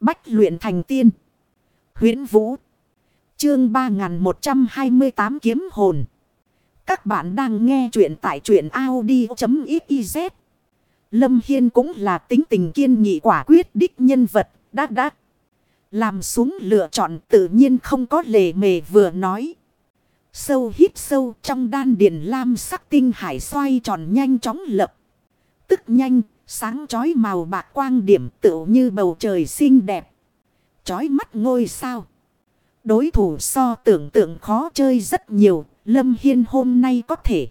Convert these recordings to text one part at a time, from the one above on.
Bách luyện thành tiên. huyễn Vũ. Chương 3128 kiếm hồn. Các bạn đang nghe truyện tại truyện Audi.xyz. Lâm Hiên cũng là tính tình kiên nghị quả quyết đích nhân vật. Đã đắc. Làm xuống lựa chọn tự nhiên không có lề mề vừa nói. Sâu hít sâu trong đan điền lam sắc tinh hải xoay tròn nhanh chóng lập. Tức nhanh, sáng chói màu bạc quang điểm tựu như bầu trời xinh đẹp. Chói mắt ngôi sao. Đối thủ so tưởng tượng khó chơi rất nhiều, Lâm Hiên hôm nay có thể.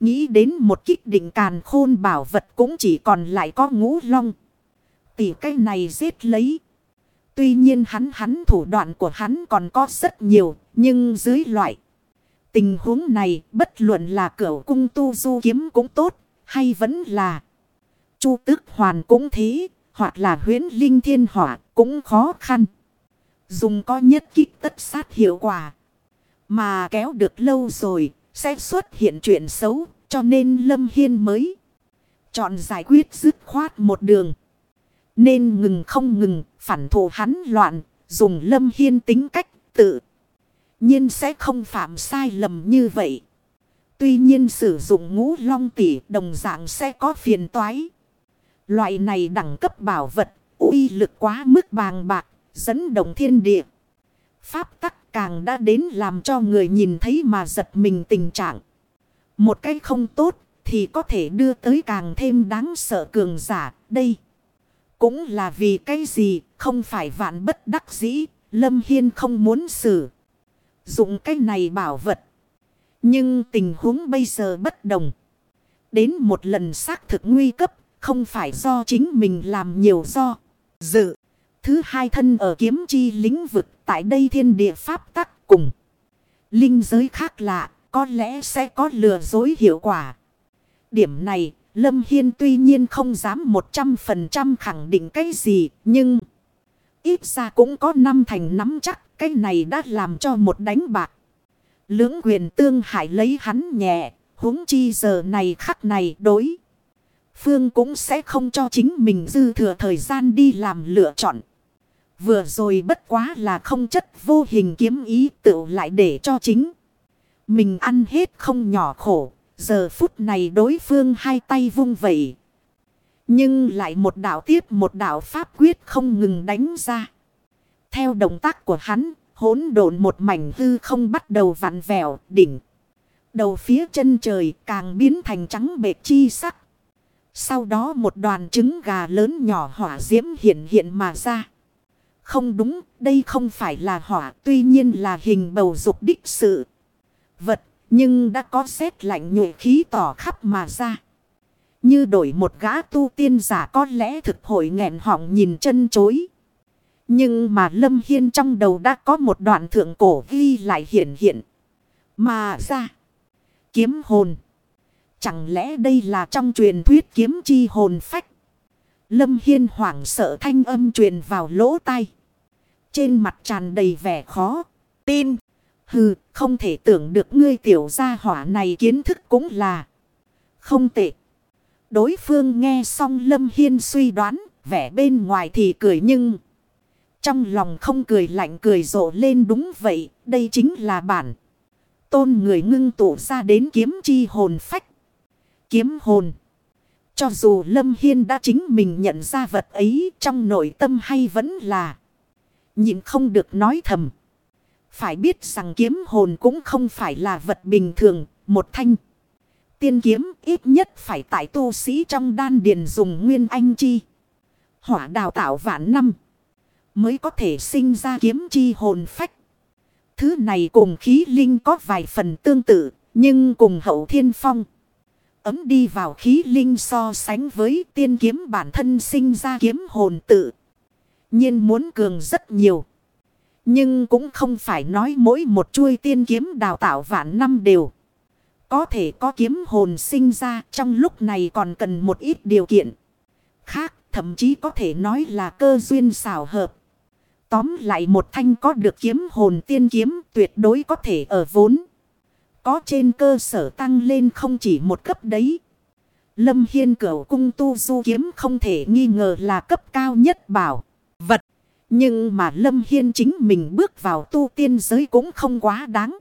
Nghĩ đến một kích định càn khôn bảo vật cũng chỉ còn lại có ngũ long. Tỷ cái này giết lấy. Tuy nhiên hắn hắn thủ đoạn của hắn còn có rất nhiều, nhưng dưới loại. Tình huống này bất luận là cửa cung tu du kiếm cũng tốt, hay vẫn là chu tước hoàn cũng thế, hoặc là huyến linh thiên hỏa cũng khó khăn. Dùng có nhất kích tất sát hiệu quả. Mà kéo được lâu rồi, sẽ xuất hiện chuyện xấu, cho nên Lâm Hiên mới chọn giải quyết dứt khoát một đường. Nên ngừng không ngừng, phản thủ hắn loạn, dùng Lâm Hiên tính cách tự nhiên sẽ không phạm sai lầm như vậy. Tuy nhiên sử dụng ngũ long tỷ đồng dạng sẽ có phiền toái. Loại này đẳng cấp bảo vật, uy lực quá mức bàng bạc, dẫn động thiên địa. Pháp tắc càng đã đến làm cho người nhìn thấy mà giật mình tình trạng. Một cái không tốt thì có thể đưa tới càng thêm đáng sợ cường giả đây. Cũng là vì cái gì không phải vạn bất đắc dĩ, Lâm Hiên không muốn xử. Dụng cái này bảo vật. Nhưng tình huống bây giờ bất đồng. Đến một lần xác thực nguy cấp, không phải do chính mình làm nhiều do. Dự. Thứ hai thân ở kiếm chi lĩnh vực tại đây thiên địa pháp tắc cùng. Linh giới khác lạ, có lẽ sẽ có lừa dối hiệu quả. Điểm này, Lâm Hiên tuy nhiên không dám 100% khẳng định cái gì, nhưng ít ra cũng có năm thành nắm chắc. Cái này đã làm cho một đánh bạc. Lưỡng quyền tương hại lấy hắn nhẹ. huống chi giờ này khắc này đối. Phương cũng sẽ không cho chính mình dư thừa thời gian đi làm lựa chọn. Vừa rồi bất quá là không chất vô hình kiếm ý tự lại để cho chính. Mình ăn hết không nhỏ khổ. Giờ phút này đối phương hai tay vung vẩy. Nhưng lại một đạo tiếp một đạo pháp quyết không ngừng đánh ra. Theo động tác của hắn, hỗn độn một mảnh hư không bắt đầu vặn vẹo, đỉnh. Đầu phía chân trời càng biến thành trắng bệt chi sắc. Sau đó một đoàn trứng gà lớn nhỏ hỏa diễm hiện hiện mà ra. Không đúng, đây không phải là hỏa, tuy nhiên là hình bầu dục đích sự. Vật, nhưng đã có xét lạnh nhụy khí tỏ khắp mà ra. Như đổi một gã tu tiên giả có lẽ thực hội nghẹn họng nhìn chân chối. Nhưng mà Lâm Hiên trong đầu đã có một đoạn thượng cổ ghi lại hiện hiện. Mà ra. Kiếm hồn. Chẳng lẽ đây là trong truyền thuyết kiếm chi hồn phách. Lâm Hiên hoảng sợ thanh âm truyền vào lỗ tai. Trên mặt tràn đầy vẻ khó. Tin. Hừ, không thể tưởng được ngươi tiểu gia hỏa này kiến thức cũng là. Không tệ. Đối phương nghe xong Lâm Hiên suy đoán, vẻ bên ngoài thì cười nhưng... Trong lòng không cười lạnh cười rộ lên đúng vậy, đây chính là bản. Tôn người ngưng tụ ra đến kiếm chi hồn phách. Kiếm hồn. Cho dù Lâm Hiên đã chính mình nhận ra vật ấy trong nội tâm hay vẫn là. nhưng không được nói thầm. Phải biết rằng kiếm hồn cũng không phải là vật bình thường, một thanh. Tiên kiếm ít nhất phải tại tu sĩ trong đan điền dùng nguyên anh chi. Hỏa đào tạo vạn năm. Mới có thể sinh ra kiếm chi hồn phách. Thứ này cùng khí linh có vài phần tương tự. Nhưng cùng hậu thiên phong. Ấm đi vào khí linh so sánh với tiên kiếm bản thân sinh ra kiếm hồn tự. nhiên muốn cường rất nhiều. Nhưng cũng không phải nói mỗi một chuôi tiên kiếm đào tạo vạn năm đều. Có thể có kiếm hồn sinh ra trong lúc này còn cần một ít điều kiện. Khác, thậm chí có thể nói là cơ duyên xảo hợp. Tóm lại một thanh có được kiếm hồn tiên kiếm tuyệt đối có thể ở vốn. Có trên cơ sở tăng lên không chỉ một cấp đấy. Lâm Hiên cửu cung tu du kiếm không thể nghi ngờ là cấp cao nhất bảo. Vật. Nhưng mà Lâm Hiên chính mình bước vào tu tiên giới cũng không quá đáng.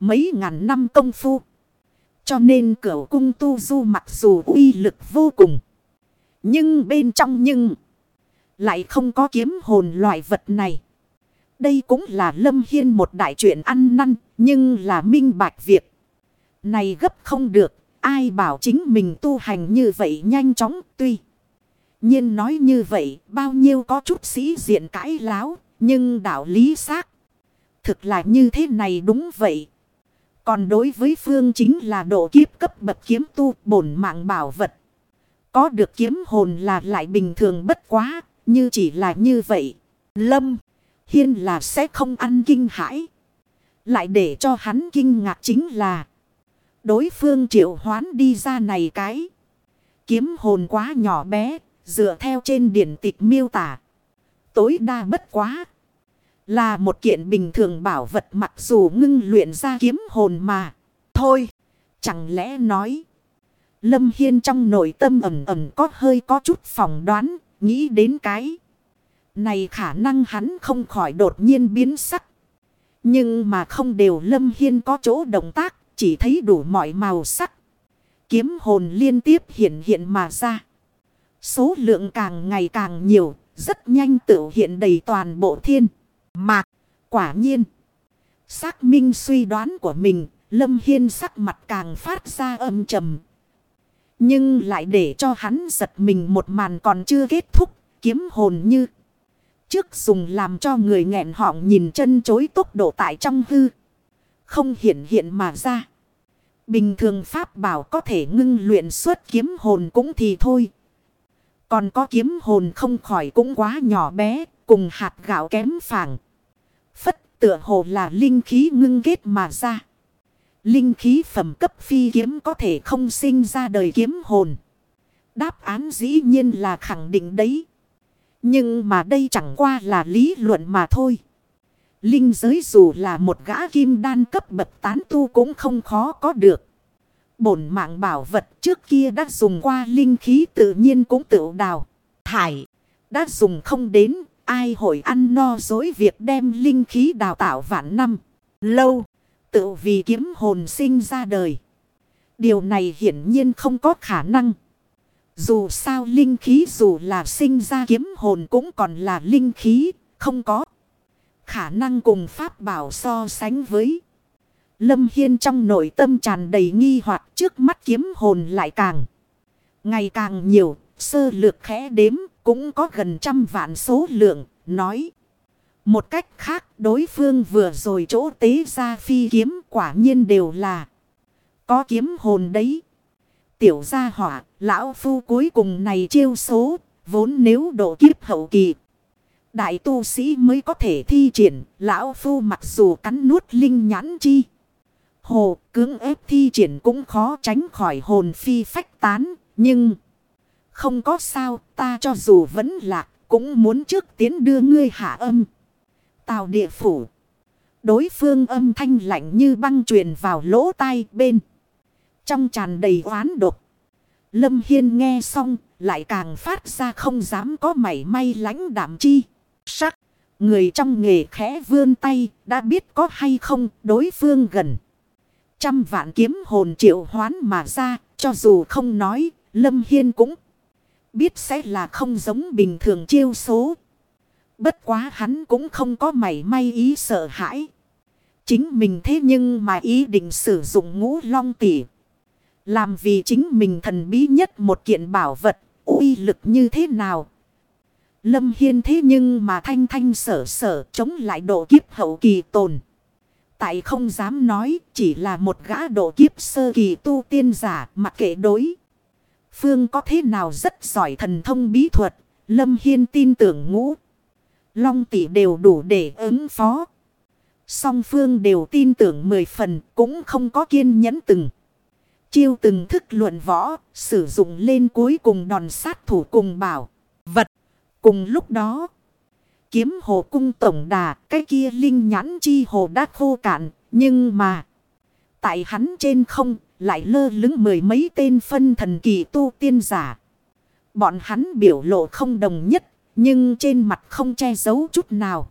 Mấy ngàn năm công phu. Cho nên cửu cung tu du mặc dù uy lực vô cùng. Nhưng bên trong nhưng lại không có kiếm hồn loại vật này. Đây cũng là Lâm Hiên một đại chuyện ăn năn nhưng là minh bạch việc. Này gấp không được. Ai bảo chính mình tu hành như vậy nhanh chóng tuy. nhiên nói như vậy, bao nhiêu có chút sĩ diện cãi láo. Nhưng đạo lý xác. Thực là như thế này đúng vậy. Còn đối với phương chính là độ kiếp cấp bậc kiếm tu, bổn mạng bảo vật. Có được kiếm hồn là lại bình thường bất quá. Như chỉ là như vậy. Lâm. Hiên là sẽ không ăn kinh hãi. Lại để cho hắn kinh ngạc chính là. Đối phương triệu hoán đi ra này cái. Kiếm hồn quá nhỏ bé. Dựa theo trên điển tịch miêu tả. Tối đa bất quá. Là một kiện bình thường bảo vật mặc dù ngưng luyện ra kiếm hồn mà. Thôi. Chẳng lẽ nói. Lâm Hiên trong nội tâm ẩm ẩm có hơi có chút phỏng đoán. Nghĩ đến cái. Này khả năng hắn không khỏi đột nhiên biến sắc. Nhưng mà không đều Lâm Hiên có chỗ động tác. Chỉ thấy đủ mọi màu sắc. Kiếm hồn liên tiếp hiện hiện mà ra. Số lượng càng ngày càng nhiều. Rất nhanh tự hiện đầy toàn bộ thiên. Mạc. Quả nhiên. Xác minh suy đoán của mình. Lâm Hiên sắc mặt càng phát ra âm trầm. Nhưng lại để cho hắn giật mình một màn còn chưa kết thúc. Kiếm hồn như. Trước dùng làm cho người nghẹn họng nhìn chân chối tốc độ tại trong hư. Không hiện hiện mà ra. Bình thường pháp bảo có thể ngưng luyện suốt kiếm hồn cũng thì thôi. Còn có kiếm hồn không khỏi cũng quá nhỏ bé, cùng hạt gạo kém phẳng. Phất tựa hồ là linh khí ngưng kết mà ra. Linh khí phẩm cấp phi kiếm có thể không sinh ra đời kiếm hồn. Đáp án dĩ nhiên là khẳng định đấy. Nhưng mà đây chẳng qua là lý luận mà thôi. Linh giới dù là một gã kim đan cấp bậc tán tu cũng không khó có được. Bổn mạng bảo vật trước kia đã dùng qua linh khí tự nhiên cũng tự đào. Thải, đã dùng không đến, ai hội ăn no dối việc đem linh khí đào tạo vạn năm. Lâu, tự vì kiếm hồn sinh ra đời. Điều này hiển nhiên không có khả năng. Dù sao linh khí dù là sinh ra kiếm hồn cũng còn là linh khí, không có khả năng cùng pháp bảo so sánh với. Lâm Hiên trong nội tâm tràn đầy nghi hoặc trước mắt kiếm hồn lại càng. Ngày càng nhiều, sơ lược khẽ đếm, cũng có gần trăm vạn số lượng, nói. Một cách khác, đối phương vừa rồi chỗ tế ra phi kiếm quả nhiên đều là có kiếm hồn đấy. Tiểu gia hỏa, lão phu cuối cùng này chiêu số, vốn nếu độ kiếp hậu kỳ. Đại tu sĩ mới có thể thi triển, lão phu mặc dù cắn nuốt linh nhãn chi. Hồ cưỡng ép thi triển cũng khó tránh khỏi hồn phi phách tán, nhưng không có sao, ta cho dù vẫn lạc, cũng muốn trước tiến đưa ngươi hạ âm. Tào địa phủ. Đối phương âm thanh lạnh như băng truyền vào lỗ tai bên. Trong tràn đầy oán độc. Lâm Hiên nghe xong, lại càng phát ra không dám có mảy may lãnh đảm chi. Sắc, người trong nghề khẽ vươn tay, đã biết có hay không đối phương gần. Trăm vạn kiếm hồn triệu hoán mà ra, cho dù không nói, Lâm Hiên cũng biết sẽ là không giống bình thường chiêu số. Bất quá hắn cũng không có mảy may ý sợ hãi. Chính mình thế nhưng mà ý định sử dụng ngũ long tỉ. Làm vì chính mình thần bí nhất một kiện bảo vật, uy lực như thế nào. Lâm Hiên thế nhưng mà thanh thanh sở sở chống lại độ kiếp hậu kỳ tồn. Tại không dám nói chỉ là một gã độ kiếp sơ kỳ tu tiên giả mặc kệ đối. Phương có thế nào rất giỏi thần thông bí thuật. Lâm Hiên tin tưởng ngũ. Long tỷ đều đủ để ứng phó. Song phương đều tin tưởng mười phần cũng không có kiên nhẫn từng. Chiêu từng thức luận võ, sử dụng lên cuối cùng đòn sát thủ cùng bảo. Vật. Cùng lúc đó. Kiếm hồ cung tổng đà, cái kia linh nhãn chi hồ đã khô cạn, nhưng mà. Tại hắn trên không, lại lơ lứng mười mấy tên phân thần kỳ tu tiên giả. Bọn hắn biểu lộ không đồng nhất, Nhưng trên mặt không che giấu chút nào.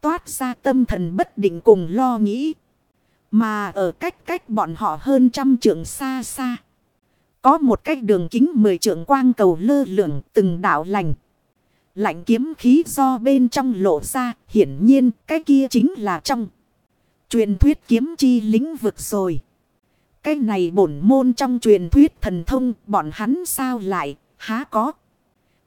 Toát ra tâm thần bất định cùng lo nghĩ. Mà ở cách cách bọn họ hơn trăm trượng xa xa. Có một cách đường kính mười trượng quang cầu lơ lửng từng đảo lành. Lạnh kiếm khí do bên trong lộ ra. Hiển nhiên cái kia chính là trong. Truyền thuyết kiếm chi lĩnh vực rồi. Cái này bổn môn trong truyền thuyết thần thông, bọn hắn sao lại, há có.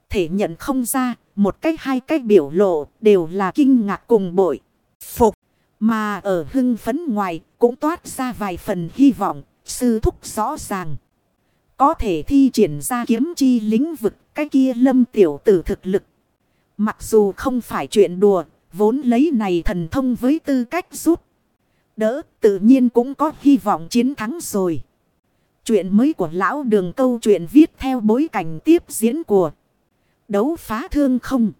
Thể nhận không ra, một cách hai cách biểu lộ đều là kinh ngạc cùng bội. Phục. Mà ở hưng phấn ngoài cũng toát ra vài phần hy vọng. Sư thúc rõ ràng. Có thể thi triển ra kiếm chi lĩnh vực, cái kia lâm tiểu tử thực lực. Mặc dù không phải chuyện đùa. Vốn lấy này thần thông với tư cách rút. Đỡ, tự nhiên cũng có hy vọng chiến thắng rồi. Chuyện mới của lão đường câu chuyện viết theo bối cảnh tiếp diễn của đấu phá thương không.